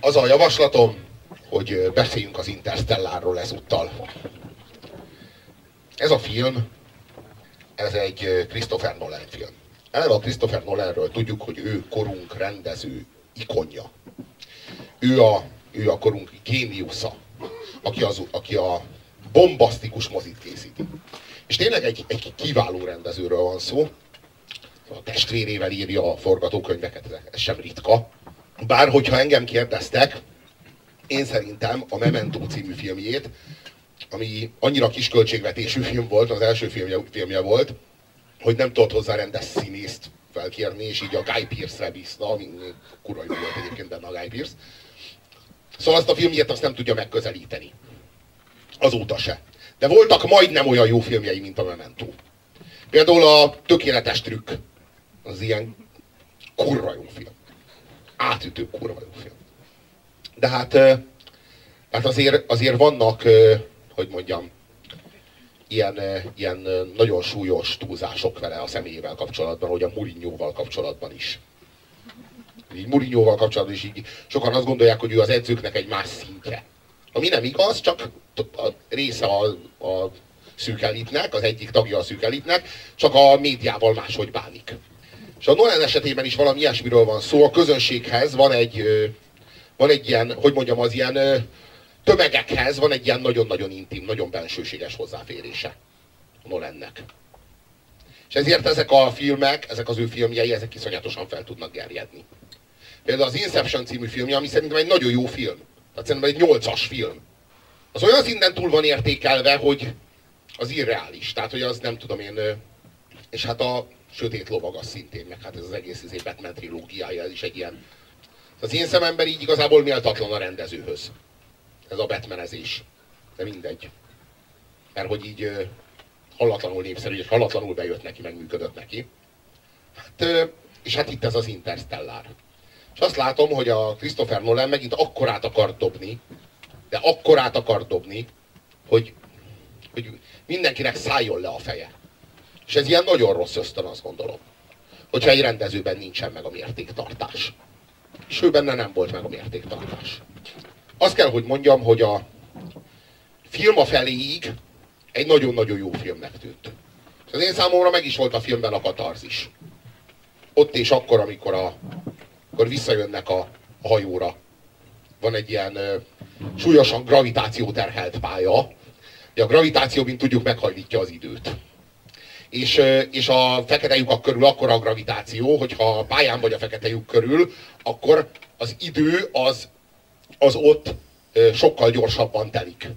Az a javaslatom, hogy beszéljünk az Interstellárról ezúttal. Ez a film, ez egy Christopher Nolan film. Eleve a Christopher Nolanről tudjuk, hogy ő korunk rendező ikonja. Ő a, ő a korunk géniusza, aki, az, aki a bombasztikus mozit készíti. És tényleg egy, egy kiváló rendezőről van szó. A testvérével írja a forgatókönyveket, ez sem ritka. Bár hogyha engem kérdeztek, én szerintem a Memento című filmjét, ami annyira kis költségvetésű film volt, az első filmje, filmje volt, hogy nem tudott hozzá rendes színészt felkérni, és így a Guy Pearce-re bízta, ami kurva jó volt egyébként benne a Guy Pearce. Szóval azt a filmjét azt nem tudja megközelíteni. Azóta se. De voltak majdnem olyan jó filmjei, mint a Memento. Például a Tökéletes Trükk. Az ilyen kurva jó film. Átütő kurva jó film. De hát, hát azért, azért vannak, hogy mondjam, ilyen, ilyen nagyon súlyos túlzások vele a személyével kapcsolatban, hogy a Mourinho-val kapcsolatban is. Így Mourinho-val kapcsolatban is így sokan azt gondolják, hogy ő az edzőknek egy más szintje. Ami nem igaz, csak a része a, a szűk elitnek, az egyik tagja a szűk elitnek, csak a médiával máshogy bánik. És a Nolan esetében is valami ilyesmiről van szó. A közönséghez van egy, van egy ilyen, hogy mondjam, az ilyen tömegekhez van egy ilyen nagyon-nagyon intim, nagyon bensőséges hozzáférése a Nolannek. És ezért ezek a filmek, ezek az ő filmjei, ezek iszonyatosan fel tudnak gerjedni. Például az Inception című filmje, ami szerintem egy nagyon jó film. Tehát szerintem egy nyolcas film. Az olyan szinten túl van értékelve, hogy az irreális. Tehát, hogy az nem tudom én... És hát a Sötét Lovag az szintén, meg hát ez az egész izé Batman trilógiája, ez is egy ilyen... Az én szememben így igazából méltatlan a rendezőhöz. Ez a Batmanezés. De mindegy. Mert hogy így hallatlanul népszerű, és hallatlanul bejött neki, megműködött neki. Hát, és hát itt ez az Interstellar. És azt látom, hogy a Christopher Nolan megint akkorát akar dobni, de akkorát akar dobni, hogy, hogy mindenkinek szálljon le a feje. És ez ilyen nagyon rossz ösztön, azt gondolom. Hogyha egy rendezőben nincsen meg a mértéktartás. És ő benne nem volt meg a mértéktartás. Azt kell, hogy mondjam, hogy a film a feléig egy nagyon-nagyon jó filmnek tűnt. És az én számomra meg is volt a filmben a katarzis. Ott és akkor, amikor a amikor visszajönnek a, a hajóra. Van egy ilyen ö, súlyosan gravitáció terhelt pálya. A gravitáció, mint tudjuk, meghajlítja az időt. És, és a fekete lyukak körül akkora a gravitáció, hogyha a pályán vagy a fekete lyuk körül, akkor az idő az, az ott sokkal gyorsabban telik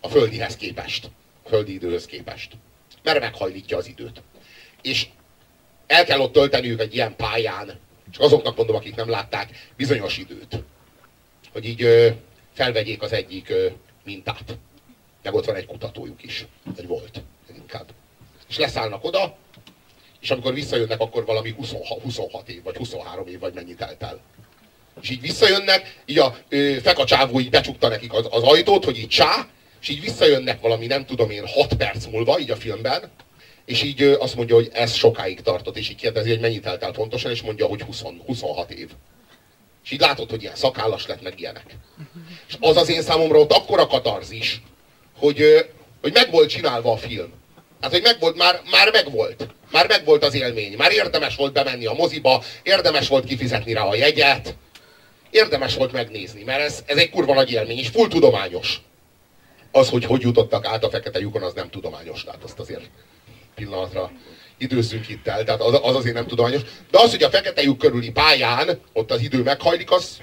a földihez képest. A földi időhöz képest. Mert meghajlítja az időt. És el kell ott tölteniük egy ilyen pályán csak azoknak mondom, akik nem látták, bizonyos időt. Hogy így felvegyék az egyik mintát. Meg ott van egy kutatójuk is. Egy volt, inkább. És leszállnak oda, és amikor visszajönnek, akkor valami 26, 26 év, vagy 23 év, vagy mennyit telt el. És így visszajönnek, így a ö, fekacsávó így becsukta nekik az, az ajtót, hogy így csá, és így visszajönnek valami, nem tudom én, 6 perc múlva, így a filmben, és így azt mondja, hogy ez sokáig tartott, és így kérdezi, hogy mennyit telt el pontosan, és mondja, hogy 20, 26 év. És így látod, hogy ilyen szakállas lett, meg ilyenek. És az az én számomra ott akkora katarzis, hogy, hogy meg volt csinálva a film. Hát, hogy meg volt, már, már megvolt. Már megvolt az élmény. Már érdemes volt bemenni a moziba, érdemes volt kifizetni rá a jegyet, érdemes volt megnézni, mert ez, ez egy kurva nagy élmény, és full tudományos. Az, hogy hogy jutottak át a fekete lyukon, az nem tudományos, tehát azt azért pillanatra időzzünk itt el, tehát az, az azért nem tudományos. De az, hogy a fekete lyuk körüli pályán ott az idő meghajlik, az,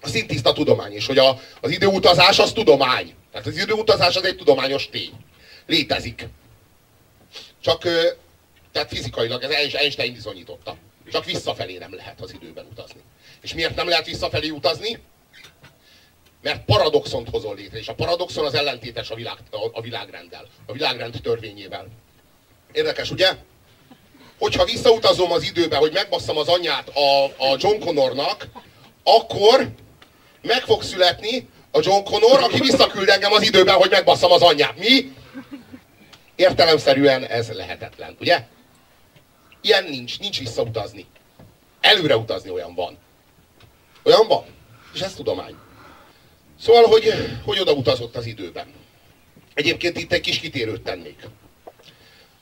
az tiszta tudomány. És hogy a, az időutazás az tudomány. Tehát az időutazás az egy tudományos tény. Létezik. Csak tehát fizikailag, ez Einstein bizonyította. Csak visszafelé nem lehet az időben utazni. És miért nem lehet visszafelé utazni? Mert paradoxont hozol létre, és a paradoxon az ellentétes a, világ, a, világrenddel, a világrend törvényével. Érdekes, ugye? Hogyha visszautazom az időbe, hogy megbasszam az anyját a, a John Connornak, akkor meg fog születni a John Connor, aki visszaküld engem az időben, hogy megbasszam az anyját. Mi? Értelemszerűen ez lehetetlen, ugye? Ilyen nincs, nincs visszautazni. Előre utazni olyan van. Olyan van. És ez tudomány. Szóval, hogy, hogy oda utazott az időben. Egyébként itt egy kis kitérőt tennék.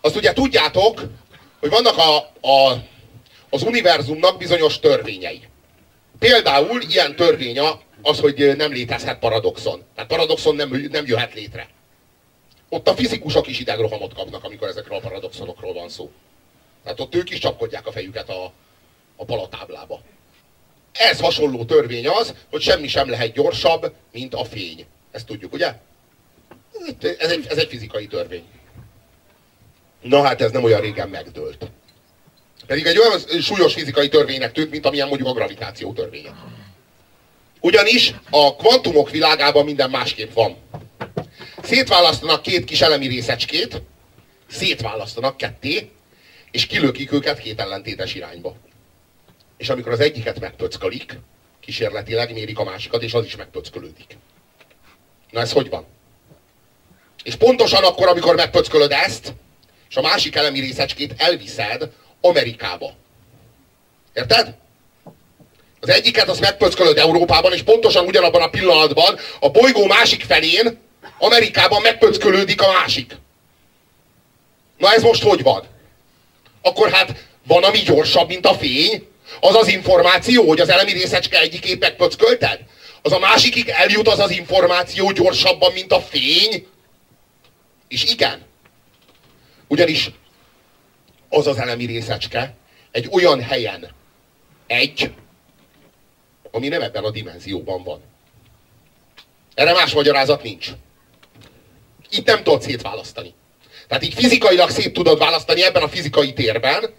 Azt ugye tudjátok, hogy vannak a, a, az univerzumnak bizonyos törvényei. Például ilyen törvény az, hogy nem létezhet paradoxon. Tehát paradoxon nem, nem jöhet létre. Ott a fizikusok is idegrohamot kapnak, amikor ezekről a paradoxonokról van szó. Tehát ott ők is csapkodják a fejüket a, a palatáblába. Ez hasonló törvény az, hogy semmi sem lehet gyorsabb, mint a fény. Ezt tudjuk, ugye? Ez egy, ez egy fizikai törvény. Na hát ez nem olyan régen megdőlt. Pedig egy olyan súlyos fizikai törvénynek tűnt, mint amilyen mondjuk a gravitáció törvénye. Ugyanis a kvantumok világában minden másképp van. Szétválasztanak két kis elemi részecskét, szétválasztanak ketté, és kilökik őket két ellentétes irányba. És amikor az egyiket megpöckalik, kísérletileg mérik a másikat, és az is megpöckölődik. Na ez hogy van? És pontosan akkor, amikor megpöckölöd ezt, és a másik elemi részecskét elviszed Amerikába. Érted? Az egyiket azt megpöckölöd Európában, és pontosan ugyanabban a pillanatban a bolygó másik felén, Amerikában megpöckölődik a másik. Na ez most hogy van? Akkor hát van, ami gyorsabb, mint a fény? Az az információ, hogy az elemi részecske egyikét megpöckölted? Az a másikig eljut az az információ gyorsabban, mint a fény? És igen. Ugyanis az az elemi részecske egy olyan helyen egy, ami nem ebben a dimenzióban van. Erre más magyarázat nincs. Itt nem tudod szétválasztani. Tehát így fizikailag szét tudod választani ebben a fizikai térben,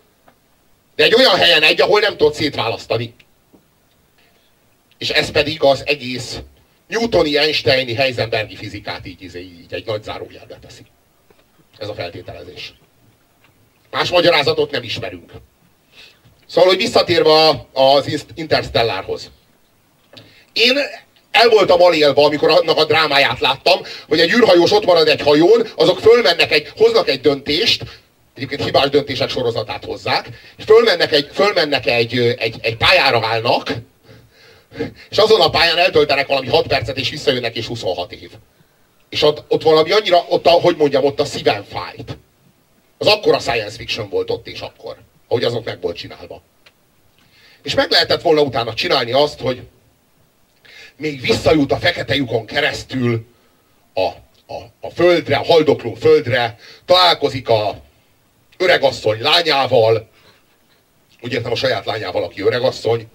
de egy olyan helyen egy, ahol nem tudod szétválasztani. És ez pedig az egész Newtoni, Einsteini, Heisenbergi fizikát így, így, így egy nagy zárójelbe teszi. Ez a feltételezés. Más magyarázatot nem ismerünk. Szóval, hogy visszatérve az Interstellárhoz. Én el voltam alélva, amikor annak a drámáját láttam, hogy egy űrhajós ott marad egy hajón, azok fölmennek egy, hoznak egy döntést, egyébként hibás döntések sorozatát hozzák, fölmennek egy, fölmennek egy, egy, egy pályára állnak, és azon a pályán eltöltenek valami 6 percet, és visszajönnek, és 26 év. És ott, ott valami annyira, ott a, hogy mondjam, ott a szívem fájt. Az akkora science fiction volt ott és akkor, ahogy azok meg volt csinálva. És meg lehetett volna utána csinálni azt, hogy még visszajut a fekete lyukon keresztül a, a, a földre, a haldokló földre, találkozik a öregasszony lányával, úgy értem a saját lányával, aki öregasszony,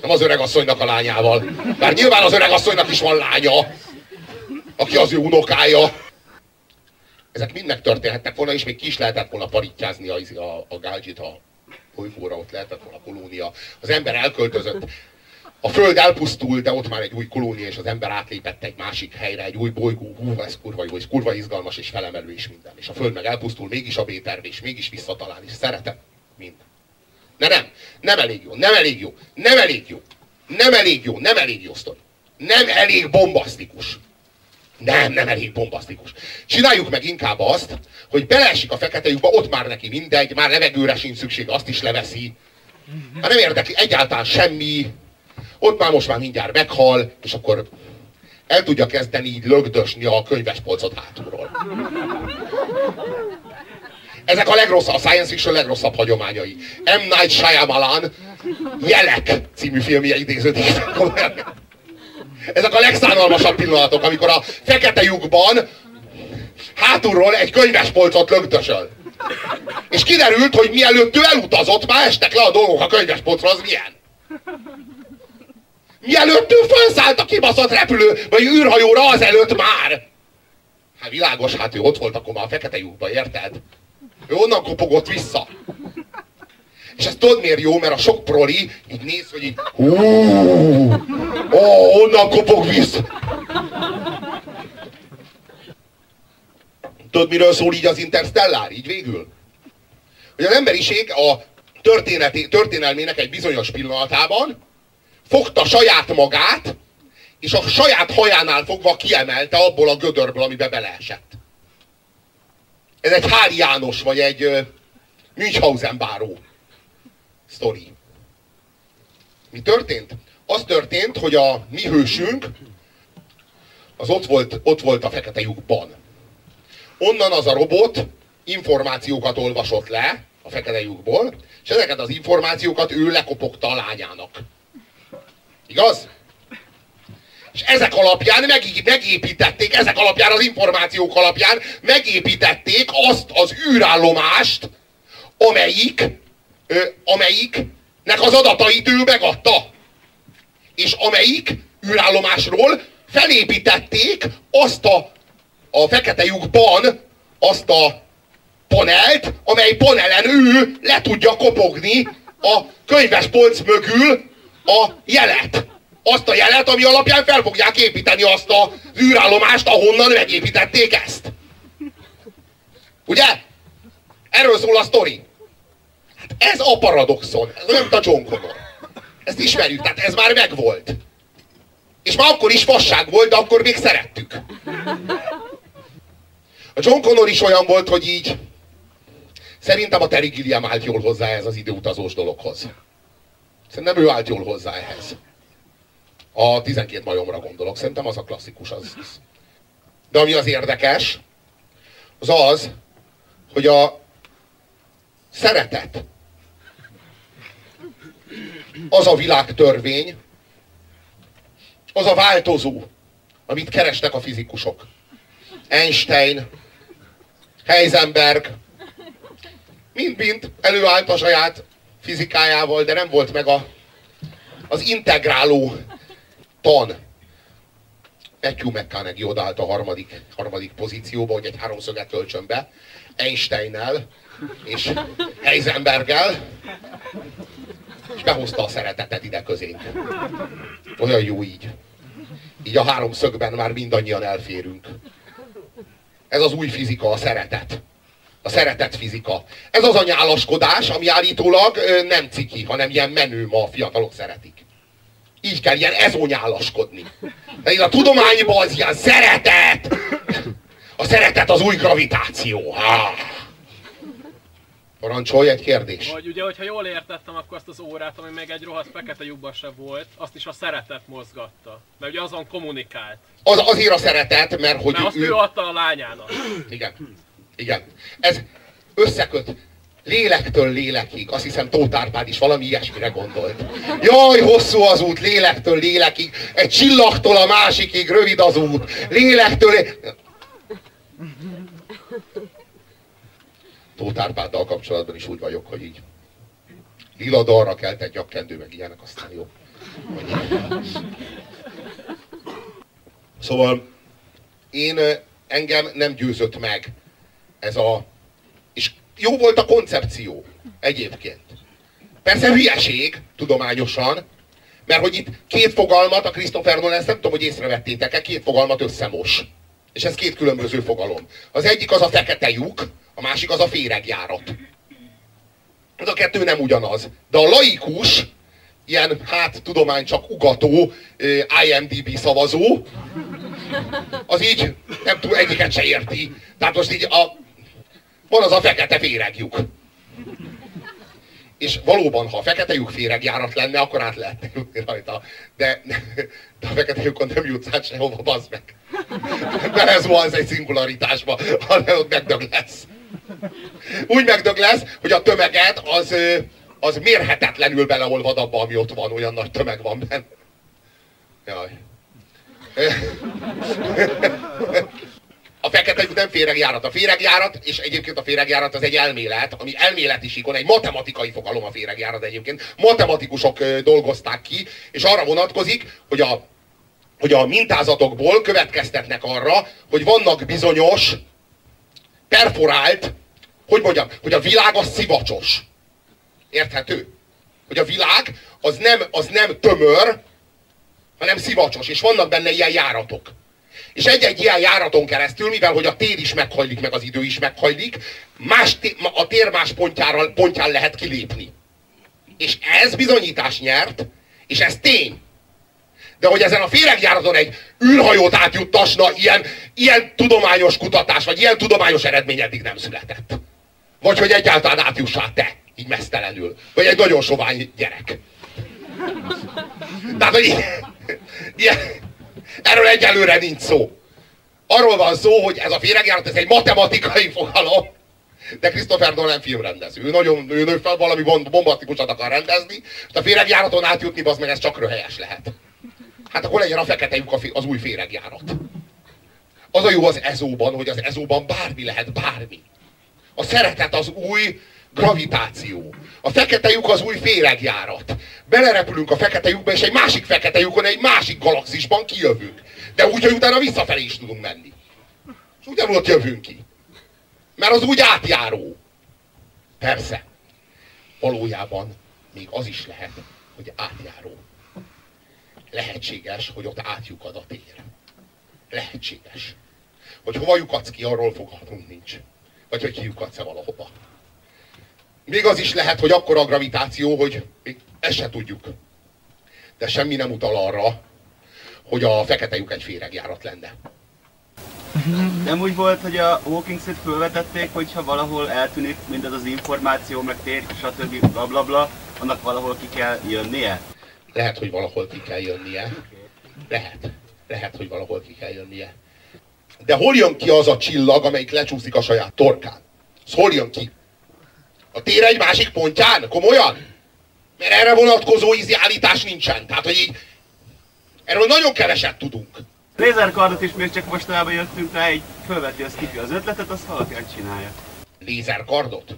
nem az öregasszonynak a lányával. Bár nyilván az öregasszonynak is van lánya, aki az ő unokája. Ezek mind megtörténhettek volna, és még ki is lehetett volna parittyázni a, a, a gálgyit a bolygóra, ott lehetett volna kolónia. Az ember elköltözött a Föld elpusztul, de ott már egy új kolónia, és az ember átlépett egy másik helyre, egy új bolygó, hú, ez kurva jó, ez kurva izgalmas, és felemelő, és minden. És a Föld meg elpusztul, mégis a B-terv, és mégis visszatalál, és szeretem, mind. De nem, nem elég jó, nem elég jó, nem elég jó, nem elég jó, nem elég jó sztori. Nem elég bombasztikus. Nem, nem elég bombasztikus. Csináljuk meg inkább azt, hogy beleesik a fekete lyukba, ott már neki mindegy, már levegőre sincs szükség, azt is leveszi. Hát nem érdekli egyáltalán semmi, ott már most már mindjárt meghal, és akkor el tudja kezdeni így lögdösni a könyvespolcot hátulról. Ezek a legrosszabb, a science fiction legrosszabb hagyományai. M. Night Shyamalan Jelek című filmje idéződik. Ezek a legszánalmasabb pillanatok, amikor a fekete lyukban hátulról egy könyvespolcot lögdösöl. És kiderült, hogy mielőtt ő elutazott, már estek le a dolgok a könyvespolcra, az milyen. Mielőtt ő felszállt a kibaszott repülő, vagy űrhajóra, azelőtt már. Hát világos, hát ő ott volt akkor már a fekete lyukba, érted? Ő onnan kopogott vissza. És ez tudod miért jó, mert a sok proli így néz, hogy így hú, ó, onnan kopog vissza. Tudod, miről szól így az Interstellár, így végül? Hogy az emberiség a történelmének egy bizonyos pillanatában fogta saját magát, és a saját hajánál fogva kiemelte abból a gödörből, amibe beleesett. Ez egy Hári János, vagy egy Münchhausen báró sztori. Mi történt? az történt, hogy a mi hősünk az ott volt, ott volt a fekete lyukban. Onnan az a robot információkat olvasott le a fekete lyukból, és ezeket az információkat ő lekopogta a lányának. Igaz? És ezek alapján megépítették, ezek alapján az információk alapján megépítették azt az űrállomást, amelyik, ö, amelyiknek az adatait ő megadta. És amelyik űrállomásról felépítették azt a, a fekete lyukban azt a panelt, amely panelen ő le tudja kopogni a könyvespolc mögül a jelet. Azt a jelet, ami alapján fel fogják építeni azt az űrállomást, ahonnan megépítették ezt. Ugye? Erről szól a sztori. Hát ez a paradoxon. Ez nem a John. Ezt ismerjük, tehát ez már megvolt. És már akkor is fasság volt, de akkor még szerettük. A John Connor is olyan volt, hogy így szerintem a Terry Gilliam állt jól hozzá ez az időutazós dologhoz. Szerintem ő állt jól hozzá ehhez. A 12 majomra gondolok, szerintem az a klasszikus. Az. De ami az érdekes, az az, hogy a szeretet az a világtörvény, az a változó, amit kerestek a fizikusok. Einstein, Heisenberg, mind-mind előállt a saját fizikájával, de nem volt meg a, az integráló tan. Matthew McConaughey odállt a harmadik, harmadik pozícióba, hogy egy háromszöget töltsön be, Einsteinnel és Heisenberggel, és behozta a szeretetet ide közénk. Olyan jó így. Így a háromszögben már mindannyian elférünk. Ez az új fizika, a szeretet. A szeretet fizika. Ez az a nyálaskodás, ami állítólag nem ciki, hanem ilyen menő ma a fiatalok szeretik. Így kell ilyen ezonyálaskodni. De a tudományban az ilyen szeretet! A szeretet az új gravitáció. Ah. Parancsolj egy kérdés. Vagy ugye, hogyha jól értettem, akkor azt az órát, ami még egy rohadt fekete lyukban se volt, azt is a szeretet mozgatta. Mert ugye azon kommunikált. Az, azért a szeretet, mert hogy mert azt ő... ő adta a lányának. Igen. Igen. Ez összeköt lélektől lélekig. Azt hiszem Tóth Árpád is valami ilyesmire gondolt. Jaj, hosszú az út, lélektől lélekig. Egy csillagtól a másikig, rövid az út. Lélektől... Lé... Tóth Árpáddal kapcsolatban is úgy vagyok, hogy így lila darra keltett nyakkendő, meg ilyenek, aztán jó. Szóval én engem nem győzött meg ez a... És jó volt a koncepció egyébként. Persze hülyeség, tudományosan, mert hogy itt két fogalmat, a Christopher Nolan, ezt nem tudom, hogy észrevettétek-e, két fogalmat összemos. És ez két különböző fogalom. Az egyik az a fekete lyuk, a másik az a féregjárat. Ez a kettő nem ugyanaz. De a laikus, ilyen hát tudomány csak ugató, IMDB szavazó, az így nem tud, egyiket se érti. Tehát most így a, van az a fekete féregjuk. És valóban, ha a fekete lyuk féregjárat lenne, akkor át lehet jutni rajta. De, de a fekete lyukon nem jutsz át sehova, bazd meg. Mert ez van egy szingularitásba, hanem ott megdög lesz. Úgy megdög lesz, hogy a tömeget az, az mérhetetlenül beleolvad abba, ami ott van, olyan nagy tömeg van benne. Jaj. A fekete lyuk nem féregjárat. A féregjárat, és egyébként a féregjárat az egy elmélet, ami elméleti síkon, egy matematikai fogalom a féregjárat egyébként. Matematikusok dolgozták ki, és arra vonatkozik, hogy a, hogy a mintázatokból következtetnek arra, hogy vannak bizonyos perforált, hogy mondjam, hogy a világ az szivacsos. Érthető? Hogy a világ az nem, az nem tömör, hanem szivacsos, és vannak benne ilyen járatok. És egy-egy ilyen járaton keresztül, mivel hogy a tér is meghajlik, meg az idő is meghajlik, más a tér más pontjára, pontján lehet kilépni. És ez bizonyítás nyert, és ez tény. De hogy ezen a féregjáraton egy űrhajót átjuttasna, ilyen, ilyen tudományos kutatás, vagy ilyen tudományos eredmény eddig nem született. Vagy hogy egyáltalán átjussál te, így mesztelenül. Vagy egy nagyon sovány gyerek. Tehát, hogy ilyen, erről egyelőre nincs szó. Arról van szó, hogy ez a féregjárat, ez egy matematikai fogalom, de Christopher Nolan filmrendező. Ő nagyon ő nő fel valami bombasztikusat akar rendezni, és a féregjáraton átjutni, az meg ez csak röhelyes lehet. Hát akkor legyen a fekete lyuk az új féregjárat. Az a jó az ezóban, hogy az ezóban bármi lehet, bármi. A szeretet az új gravitáció. A fekete lyuk az új féregjárat. Belerepülünk a fekete lyukba, és egy másik fekete lyukon, egy másik galaxisban kijövünk. De úgy, hogy utána visszafelé is tudunk menni. És ugyanúgy ott jövünk ki. Mert az úgy átjáró. Persze. Valójában még az is lehet, hogy átjáró. Lehetséges, hogy ott átjukad a tér. Lehetséges. Hogy hova lyukadsz ki, arról fogalmunk nincs. Vagy hogy kiukadsz-e valahova. Még az is lehet, hogy akkor a gravitáció, hogy ezt se tudjuk. De semmi nem utal arra, hogy a fekete lyuk egy féregjárat lenne. Nem úgy volt, hogy a Walking Street felvetették, hogyha valahol eltűnik mindez az információ, meg tér, stb. Bla, bla, bla, annak valahol ki kell jönnie? Lehet, hogy valahol ki kell jönnie. Lehet. Lehet, hogy valahol ki kell jönnie. De hol jön ki az a csillag, amelyik lecsúszik a saját torkán? Az hol jön ki? A tér egy másik pontján? Komolyan? Mert erre vonatkozó ízi állítás nincsen. Tehát, hogy így erről nagyon keveset tudunk. Lézerkardot is még csak mostanában jöttünk rá, egy fölveti a skipi az ötletet, azt valakinek csinálja. Lézerkardot?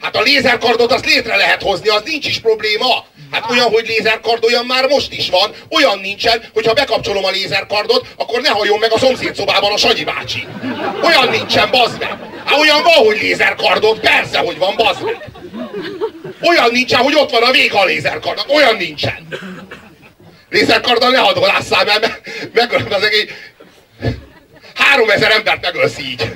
Hát a lézerkardot azt létre lehet hozni, az nincs is probléma. Hát olyan, hogy lézerkard, olyan már most is van. Olyan nincsen, hogy ha bekapcsolom a lézerkardot, akkor ne halljon meg a szomszéd szobában a Sanyi bácsi. Olyan nincsen, bazd meg. Hát olyan van, hogy lézerkardot, persze, hogy van, bazd. Olyan nincsen, hogy ott van a vége a lézerkardnak, olyan nincsen. Lézerkarddal ne hadolásszál, mert meg, meg az egész... Három ezer embert megölsz így.